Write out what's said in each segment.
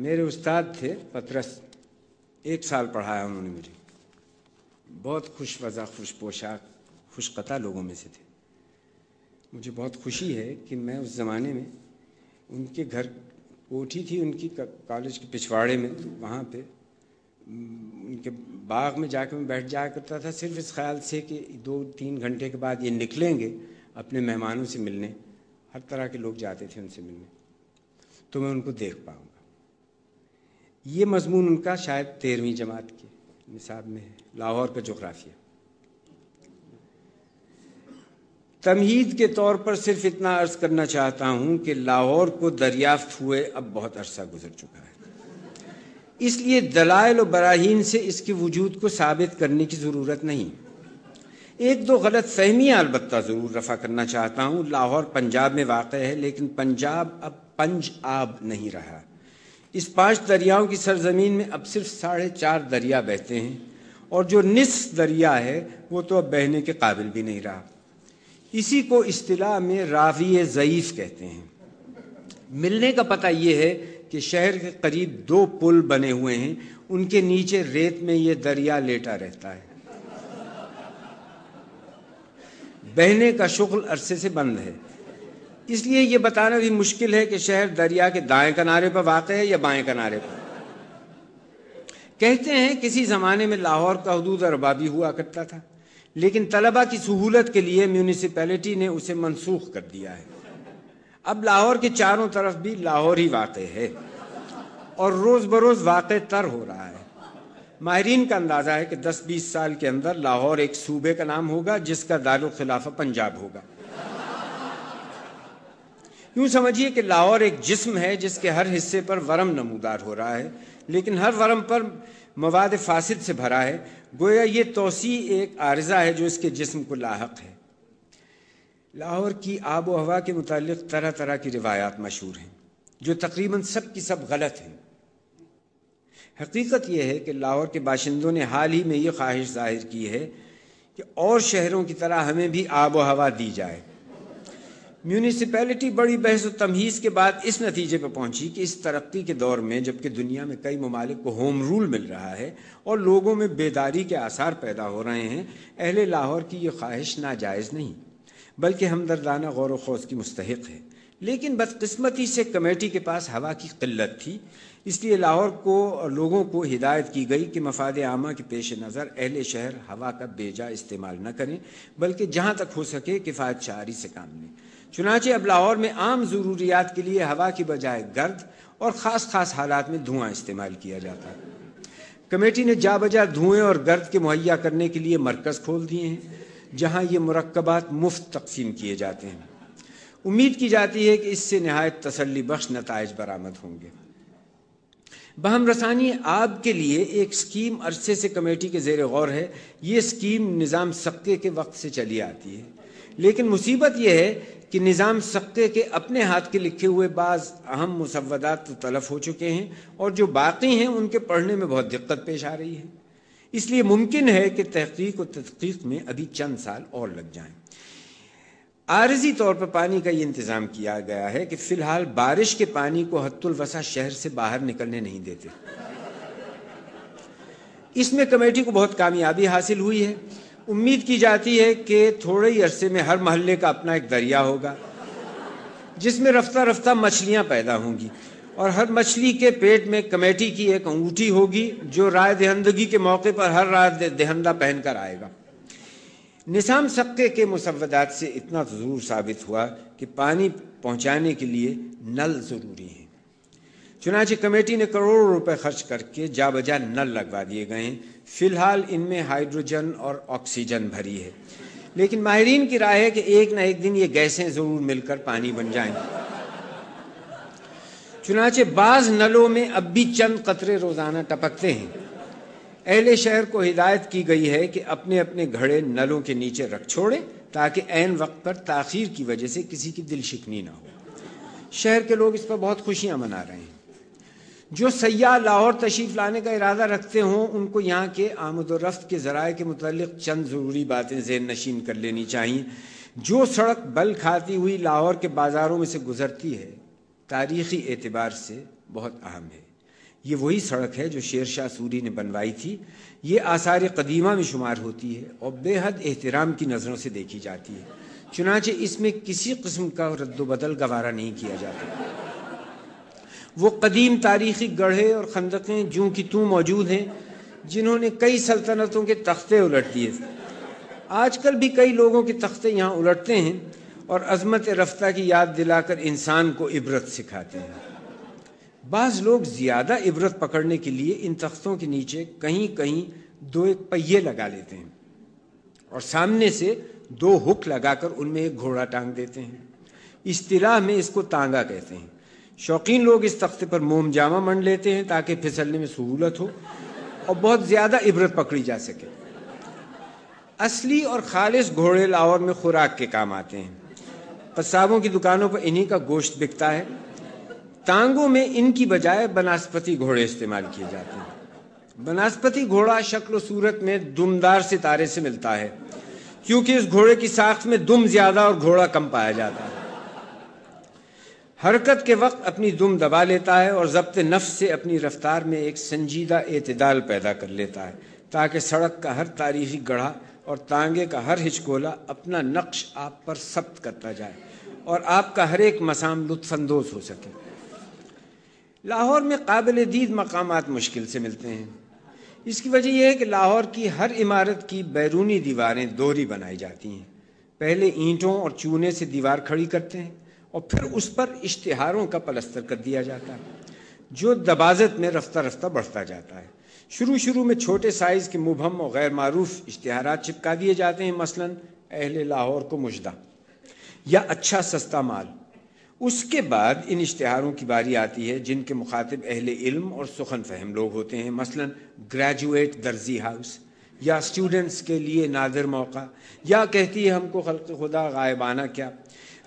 میرے استاد تھے، پترس، ایک سال پڑھایا انہوں نے مجھے۔ بہت خوش وضع خوش پوشاک، خوش قطع لوگوں میں سے تھے۔ مجھے بہت خوشی ہے کہ میں اس زمانے میں ان کے گھر کوٹھی تھی ان کی کالج کے پچھواڑے میں وہاں پہ ان کے باغ میں جا کے میں بیٹھ جایا کرتا تھا، صرف اس خیال سے کہ دو، تین گھنٹے کے بعد یہ نکلیں گے اپنے مہمانوں سے ملنے۔ ہر طرح کے لوگ جاتے تھے ان سے ملنے۔ تو میں ان کو دیکھ پاؤں۔ گا یہ مضمون ان کا شاید تیرہویں جماعت کے نصاب میں ہے، لاہور کا جغرافیہ۔ تمہید کے طور پر صرف اتنا عرض کرنا چاہتا ہوں کہ لاہور کو دریافت ہوئے اب بہت عرصہ گزر چکا ہے۔ اس لیے دلائل و براہین سے اس کے وجود کو ثابت کرنے کی ضرورت نہیں۔ ایک دو غلط فہمیاں البتہ ضرور رفع کرنا چاہتا ہوں۔ لاہور پنجاب میں واقع ہے، لیکن پنجاب اب پنج آب نہیں رہا۔ اس پانچ دریاؤں کی سرزمین میں اب صرف ساڑھے چار دریا بہتے ہیں اور جو نصف دریا ہے وہ تو اب بہنے کے قابل بھی نہیں رہا۔ اسی کو اصطلاح میں راوی ضعیف کہتے ہیں۔ ملنے کا پتہ یہ ہے کہ شہر کے قریب دو پل بنے ہوئے ہیں۔ ان کے نیچے ریت میں یہ دریا لیٹا رہتا ہے۔ بہنے کا شغل عرصے سے بند ہے۔ اس لیے یہ بتانا بھی مشکل ہے کہ شہر دریا کے دائیں کنارے پر واقع ہے یا بائیں کنارے پر؟ کہتے ہیں کسی زمانے میں لاہور کا حدود اربابی ہوا کرتا تھا، لیکن طلبہ کی سہولت کے لیے میونسپیلٹی نے اسے منسوخ کر دیا ہے۔ اب لاہور کے چاروں طرف بھی لاہور ہی واقع ہے اور روز بروز واقع تر ہو رہا ہے۔ ماہرین کا اندازہ ہے کہ دس بیس سال کے اندر لاہور ایک صوبے کا نام ہوگا، جس کا دارالخلافہ پنجاب ہوگا۔ یوں سمجھیے کہ لاہور ایک جسم ہے جس کے ہر حصے پر ورم نمودار ہو رہا ہے، لیکن ہر ورم پر مواد فاسد سے بھرا ہے۔ گویا یہ توسیع ایک عارضہ ہے جو اس کے جسم کو لاحق ہے۔ لاہور کی آب و ہوا کے متعلق طرح طرح کی روایات مشہور ہیں، جو تقریباً سب کی سب غلط ہیں۔ حقیقت یہ ہے کہ لاہور کے باشندوں نے حال ہی میں یہ خواہش ظاہر کی ہے کہ اور شہروں کی طرح ہمیں بھی آب و ہوا دی جائے۔ میونسپیلٹی بڑی بحث و تمہیز کے بعد اس نتیجے پہ پہنچی کہ اس ترقی کے دور میں، جبکہ دنیا میں کئی ممالک کو ہوم رول مل رہا ہے اور لوگوں میں بیداری کے آثار پیدا ہو رہے ہیں، اہل لاہور کی یہ خواہش ناجائز نہیں، بلکہ ہمدردانہ غور و خوض کی مستحق ہے۔ لیکن بدقسمتی سے کمیٹی کے پاس ہوا کی قلت تھی، اس لیے لاہور کو اور لوگوں کو ہدایت کی گئی کہ مفاد عامہ کے پیش نظر اہل شہر ہوا کا بیجا استعمال نہ کریں، بلکہ جہاں تک ہو سکے کفایت شعری سے کام لیں۔ چنانچہ اب لاہور میں عام ضروریات کے لیے ہوا کی بجائے گرد اور خاص خاص حالات میں دھواں استعمال کیا جاتا ہے۔ کمیٹی نے جا بجا دھوئیں اور گرد کے مہیا کرنے کے لیے مرکز کھول دیے ہیں، جہاں یہ مرکبات مفت تقسیم کیے جاتے ہیں۔ امید کی جاتی ہے کہ اس سے نہایت تسلی بخش نتائج برآمد ہوں گے۔ بہم رسانی، آب کے لیے ایک سکیم عرصے سے کمیٹی کے زیر غور ہے۔ یہ سکیم نظام سقے کے وقت سے چلی آتی ہے۔ لیکن مصیبت یہ ہے کہ نظام سقے کے اپنے ہاتھ کے لکھے ہوئے بعض اہم مسودات تو تلف ہو چکے ہیں اور جو باقی ہیں ان کے پڑھنے میں بہت دقت پیش آ رہی ہے۔ اس لیے ممکن ہے کہ تحقیق و تحقیق میں ابھی چند سال اور لگ جائیں۔ عارضی طور پر پانی کا یہ انتظام کیا گیا ہے کہ فی الحال بارش کے پانی کو حت الوسا شہر سے باہر نکلنے نہیں دیتے۔ اس میں کمیٹی کو بہت کامیابی حاصل ہوئی ہے۔ امید کی جاتی ہے کہ تھوڑے ہی عرصے میں ہر محلے کا اپنا ایک دریا ہوگا، جس میں رفتہ رفتہ مچھلیاں پیدا ہوں گی اور ہر مچھلی کے پیٹ میں کمیٹی کی ایک انگوٹھی ہوگی جو رائے دہندگی کے موقع پر ہر رائے دہندہ پہن کر آئے گا۔ نظام سبقے کے مسودات سے اتنا ضرور ثابت ہوا کہ پانی پہنچانے کے لیے نل ضروری ہیں۔ چنانچہ کمیٹی نے کروڑوں روپے خرچ کر کے جا بجا نل لگوا دیے گئے ہیں۔ فی الحال ان میں ہائیڈروجن اور آکسیجن بھری ہے۔ لیکن ماہرین کی رائے ہے کہ ایک نہ ایک دن یہ گیسیں ضرور مل کر پانی بن جائیں۔ چنانچہ بعض نلوں میں اب بھی چند قطرے روزانہ ٹپکتے ہیں۔ اہل شہر کو ہدایت کی گئی ہے کہ اپنے اپنے گھڑے نلوں کے نیچے رکھ چھوڑیں تاکہ عین وقت پر تاخیر کی وجہ سے کسی کی دل شکنی نہ ہو۔ شہر کے لوگ اس پر بہت خوشیاں منا رہے ہیں۔ جو سیاح لاہور تشریف لانے کا ارادہ رکھتے ہوں، ان کو یہاں کے آمد و رفت کے ذرائع کے متعلق چند ضروری باتیں ذہن نشین کر لینی چاہیے۔ جو سڑک بل کھاتی ہوئی لاہور کے بازاروں میں سے گزرتی ہے، تاریخی اعتبار سے بہت اہم ہے۔ یہ وہی سڑک ہے جو شیر شاہ سوری نے بنوائی تھی۔ یہ آثار قدیمہ میں شمار ہوتی ہے اور بے حد احترام کی نظروں سے دیکھی جاتی ہے۔ چنانچہ اس میں کسی قسم کا رد و بدل گوارا نہیں کیا جاتا۔ وہ قدیم تاریخی گڑھے اور خندقیں جوں کی توں موجود ہیں، جنہوں نے کئی سلطنتوں کے تختے الٹ دیے۔ آج کل بھی کئی لوگوں کے تختے یہاں الٹتے ہیں اور عظمت رفتہ کی یاد دلا کر انسان کو عبرت سکھاتے ہیں۔ بعض لوگ زیادہ عبرت پکڑنے کے لیے ان تختوں کے نیچے کہیں کہیں دو ایک پہیے لگا لیتے ہیں اور سامنے سے دو ہک لگا کر ان میں ایک گھوڑا ٹانگ دیتے ہیں۔ اصطلاح میں اس کو تانگا کہتے ہیں۔ شوقین لوگ اس تختے پر موم جامہ منڈ لیتے ہیں تاکہ پھسلنے میں سہولت ہو اور بہت زیادہ عبرت پکڑی جا سکے۔ اصلی اور خالص گھوڑے لاہور میں خوراک کے کام آتے ہیں۔ قصابوں کی دکانوں پر انہی کا گوشت بکتا ہے۔ ٹانگوں میں ان کی بجائے بناسپتی گھوڑے استعمال کیے جاتے ہیں۔ بناسپتی گھوڑا شکل و صورت میں دمدار ستارے سے ملتا ہے، کیونکہ اس گھوڑے کی ساخت میں دم زیادہ اور گھوڑا کم پایا جاتا ہے۔ حرکت کے وقت اپنی دم دبا لیتا ہے اور ضبط نفس سے اپنی رفتار میں ایک سنجیدہ اعتدال پیدا کر لیتا ہے تاکہ سڑک کا ہر تاریخی گڑھا اور تانگے کا ہر ہچکولا اپنا نقش آپ پر ثبت کرتا جائے اور آپ کا ہر ایک مسام لطف اندوز ہو سکے۔ لاہور میں قابل دید مقامات مشکل سے ملتے ہیں۔ اس کی وجہ یہ ہے کہ لاہور کی ہر عمارت کی بیرونی دیواریں دوہری بنائی جاتی ہیں۔ پہلے اینٹوں اور چونے سے دیوار کھڑی کرتے ہیں۔ اور پھر اس پر اشتہاروں کا پلستر کر دیا جاتا ہے، جو دبازت میں رفتہ رفتہ بڑھتا جاتا ہے۔ شروع شروع میں چھوٹے سائز کے مبہم اور غیر معروف اشتہارات چپکا دیے جاتے ہیں، مثلا اہل لاہور کو مجدہ یا اچھا سستا مال۔ اس کے بعد ان اشتہاروں کی باری آتی ہے، جن کے مخاطب اہل علم اور سخن فہم لوگ ہوتے ہیں، مثلا گریجویٹ درزی ہاؤس یا اسٹوڈنٹس کے لیے نادر موقع۔ یا کہتی ہے ہم کو خلق خدا غائبانہ کیا۔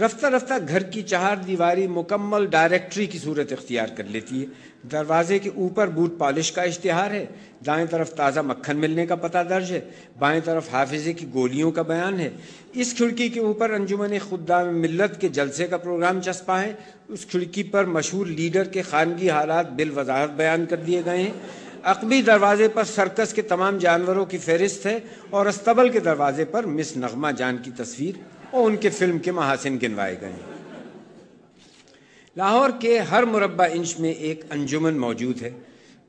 رفتہ رفتہ گھر کی چہار دیواری مکمل ڈائریکٹری کی صورت اختیار کر لیتی ہے۔ دروازے کے اوپر بوٹ پالش کا اشتہار ہے۔ دائیں طرف تازہ مکھن ملنے کا پتہ درج ہے۔ بائیں طرف حافظے کی گولیوں کا بیان ہے۔ اس کھڑکی کے اوپر انجمن خدام ملت کے جلسے کا پروگرام چسپا ہے۔ اس کھڑکی پر مشہور لیڈر کے خانگی حالات بالوضاحت بیان کر دیے گئے ہیں۔ عقبی دروازے پر سرکس کے تمام جانوروں کی فہرست ہے اور استبل کے دروازے پر مس نغمہ جان کی تصویر۔ اور ان کے فلم کے محاسن گنوائے گئے ہیں۔ لاہور کے ہر مربع انچ میں ایک انجمن موجود ہے۔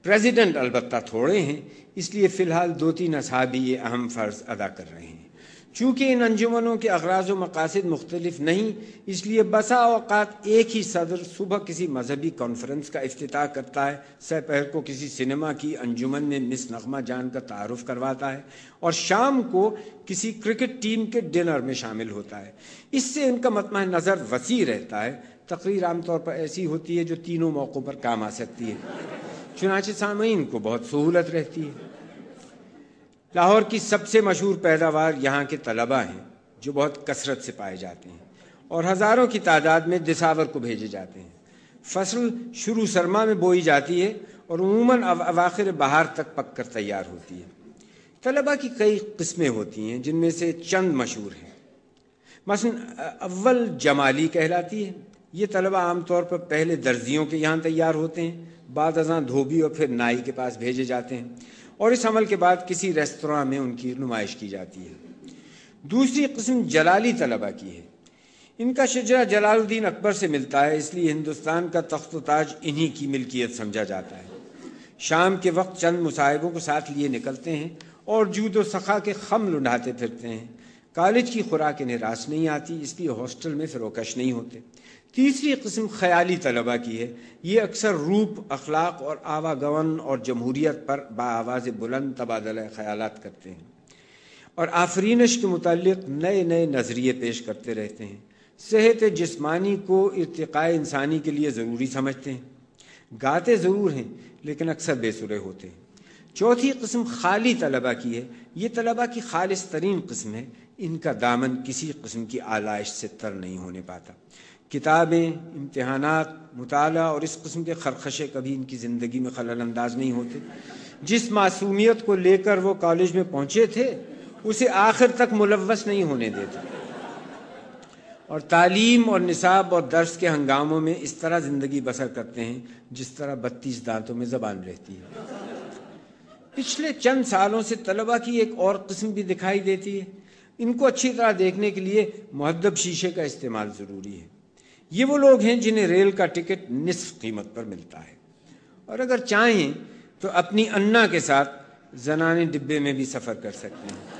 پریزیڈنٹ البتہ تھوڑے ہیں، اس لیے فی الحال دو تین اصحابی یہ اہم فرض ادا کر رہے ہیں۔ چونکہ ان انجمنوں کے اغراض و مقاصد مختلف نہیں، اس لیے بسا اوقات ایک ہی صدر صبح کسی مذہبی کانفرنس کا افتتاح کرتا ہے سہ پہر کو کسی سنیما کی انجمن میں مس نغمہ جان کا تعارف کرواتا ہے اور شام کو کسی کرکٹ ٹیم کے ڈنر میں شامل ہوتا ہے۔ اس سے ان کا مطمع نظر وسیع رہتا ہے۔ تقریر عام طور پر ایسی ہوتی ہے جو تینوں موقعوں پر کام آ سکتی ہے۔ چنانچہ سامعین کو بہت سہولت رہتی ہے۔ لاہور کی سب سے مشہور پیداوار یہاں کے طلبہ ہیں، جو بہت کثرت سے پائے جاتے ہیں اور ہزاروں کی تعداد میں دساور کو بھیجے جاتے ہیں۔ فصل شروع سرما میں بوئی جاتی ہے اور عموماً اواخر بہار تک پک کر تیار ہوتی ہے۔ طلبہ کی کئی قسمیں ہوتی ہیں، جن میں سے چند مشہور ہیں۔ مثلا، اول جمالی کہلاتی ہے۔ یہ طلبہ عام طور پر پہلے درزیوں کے یہاں تیار ہوتے ہیں بعد ازاں دھوبی اور پھر نائی کے پاس بھیجے جاتے ہیں اور اس عمل کے بعد کسی ریستوراں میں ان کی نمائش کی جاتی ہے۔ دوسری قسم جلالی طلبہ کی ہے۔ ان کا شجرہ جلال الدین اکبر سے ملتا ہے، اس لیے ہندوستان کا تخت و تاج انہی کی ملکیت سمجھا جاتا ہے۔ شام کے وقت چند مصاحبوں کو ساتھ لیے نکلتے ہیں اور جود و سخا کے خم لنڈاتے پھرتے ہیں۔ کالج کی خوراک انہیں راس نہیں آتی، اس لیے ہاسٹل میں فروکش نہیں ہوتے۔ تیسری قسم خیالی طلبہ کی ہے۔ یہ اکثر روپ، اخلاق اور آوا گون اور جمہوریت پر با آواز بلند تبادلہ خیالات کرتے ہیں۔ اور آفرینش کے متعلق نئے نئے نظریے پیش کرتے رہتے ہیں۔ صحت جسمانی کو ارتقاء انسانی کے لیے ضروری سمجھتے ہیں۔ گاتے ضرور ہیں، لیکن اکثر بے سرے ہوتے ہیں۔ چوتھی قسم خالی طلبہ کی ہے۔ یہ طلبہ کی خالص ترین قسم ہے۔ ان کا دامن کسی قسم کی آلائش سے تر نہیں ہونے پاتا۔ کتابیں، امتحانات، مطالعہ اور اس قسم کے خرخشے کبھی ان کی زندگی میں خلل انداز نہیں ہوتے۔ جس معصومیت کو لے کر وہ کالج میں پہنچے تھے، اسے آخر تک ملوث نہیں ہونے دیتے۔ اور تعلیم اور نصاب اور درس کے ہنگاموں میں اس طرح زندگی بسر کرتے ہیں جس طرح بتیس دانتوں میں زبان رہتی ہے۔ پچھلے چند سالوں سے طلبہ کی ایک اور قسم بھی دکھائی دیتی ہے۔ ان کو اچھی طرح دیکھنے کے لیے مہدب شیشے کا استعمال ضروری ہے۔ یہ وہ لوگ ہیں جنہیں ریل کا ٹکٹ نصف قیمت پر ملتا ہے۔ اور اگر چاہیں تو اپنی انا کے ساتھ زنانے ڈبے میں بھی سفر کر سکتے ہیں۔